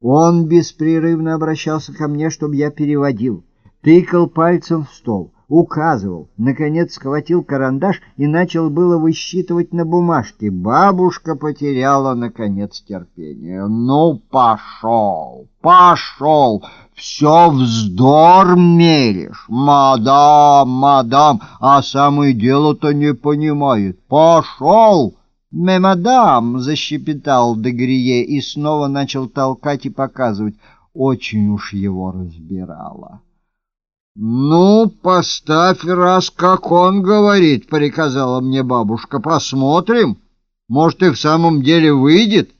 Он беспрерывно обращался ко мне, чтобы я переводил, тыкал пальцем в стол, указывал, наконец схватил карандаш и начал было высчитывать на бумажке. Бабушка потеряла, наконец, терпение. «Ну, пошел, пошел! Все вздор меришь! Мадам, мадам, а самое дело-то не понимает! Пошел!» «Ме, мадам!» — защепетал Дегрие и снова начал толкать и показывать. Очень уж его разбирало. «Ну, поставь раз, как он говорит», — приказала мне бабушка. «Посмотрим. Может, и в самом деле выйдет».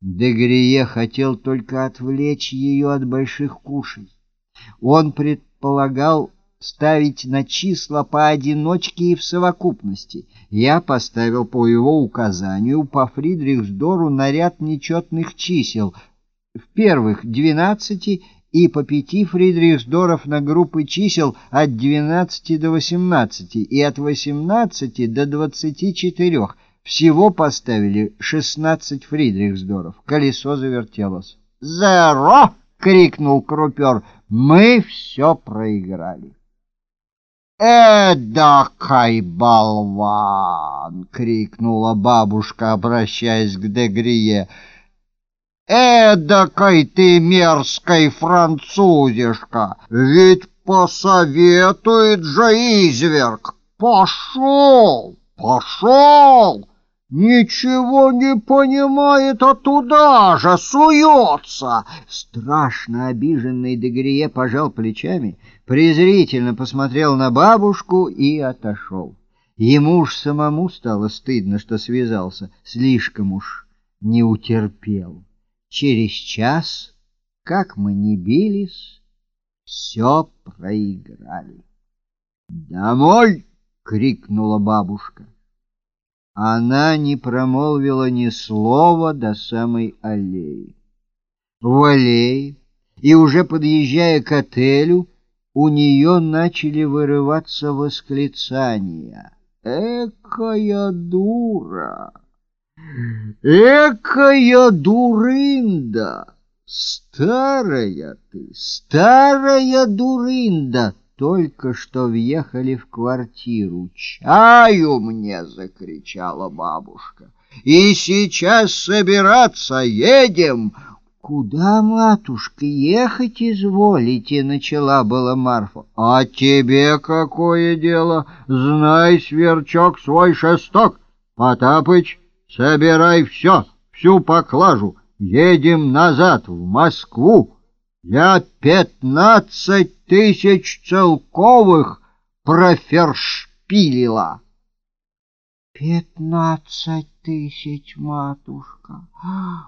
Дегрие хотел только отвлечь ее от больших кушей. Он предполагал ставить на числа поодиночке и в совокупности. Я поставил по его указанию по Фридрихсдору на ряд нечетных чисел, в первых двенадцати и по пяти Фридрихсдоров на группы чисел от двенадцати до восемнадцати и от восемнадцати до двадцати четырех. Всего поставили шестнадцать Фридрихсдоров. Колесо завертелось. «Зеро!» — крикнул крупер. «Мы все проиграли». «Эдакай болван!» — крикнула бабушка, обращаясь к Дегрие. «Эдакай ты мерзкой французишка! Ведь посоветует же изверг! Пошел! Пошел!» Ничего не понимает, а туда же суется. Страшно обиженный Дегрие пожал плечами, презрительно посмотрел на бабушку и отошел. Ему уж самому стало стыдно, что связался, слишком уж не утерпел. Через час, как мы не бились, все проиграли. «Домой!» — крикнула бабушка. Она не промолвила ни слова до самой аллеи. В аллее и уже подъезжая к отелю, у нее начали вырываться восклицания. «Экая дура! Экая дурында! Старая ты, старая дурында!» Только что въехали в квартиру. «Чаю мне!» — закричала бабушка. «И сейчас собираться едем!» «Куда, матушка, ехать изволите?» — начала была Марфа. «А тебе какое дело? Знай, сверчок, свой шесток! Потапыч, собирай все, всю поклажу, едем назад, в Москву!» Я пятнадцать тысяч целковых профершпилила. Пятнадцать тысяч, матушка!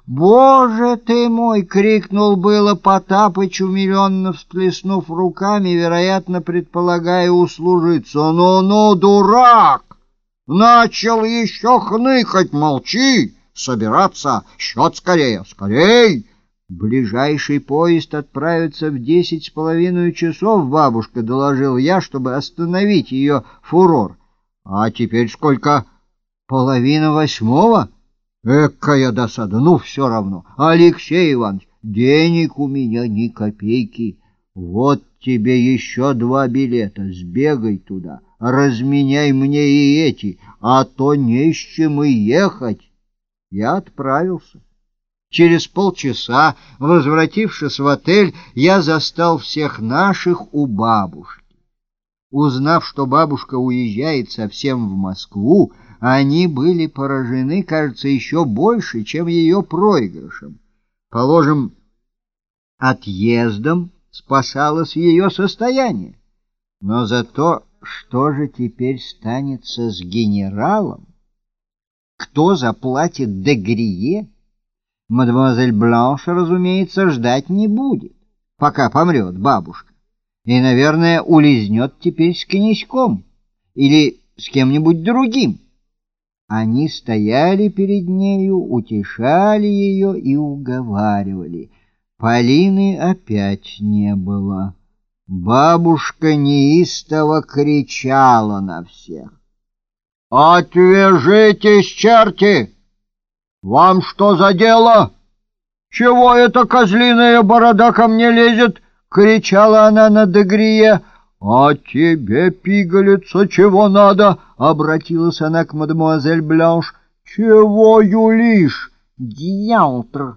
Боже ты мой! — крикнул было Потапыч, умиленно всплеснув руками, вероятно, предполагая услужиться. Ну-ну, дурак! Начал еще хныкать, молчи! Собираться, счет скорее, скорей! Ближайший поезд отправится в десять с половиной часов, бабушка, доложил я, чтобы остановить ее фурор. А теперь сколько? Половина восьмого? Экая досада, ну все равно. Алексей Иванович, денег у меня ни копейки. Вот тебе еще два билета, сбегай туда, разменяй мне и эти, а то не с чем и ехать. Я отправился. Через полчаса, возвратившись в отель, я застал всех наших у бабушки. Узнав, что бабушка уезжает совсем в Москву, они были поражены, кажется, еще больше, чем ее проигрышем. Положим, отъездом спасалось ее состояние. Но зато что же теперь станется с генералом? Кто заплатит Дегрие? Мадемуазель Бланш, разумеется, ждать не будет, пока помрет бабушка. И, наверное, улизнет теперь с князьком или с кем-нибудь другим. Они стояли перед нею, утешали ее и уговаривали. Полины опять не было. Бабушка неистово кричала на всех. «Отвяжитесь, черти!» Вам что за дело? «Чего эта козлиная борода ко мне лезет?» — кричала она на Дегрие. «А тебе, пигалица, чего надо?» — обратилась она к мадемуазель Бланш. «Чего юлишь?» «Диантр!»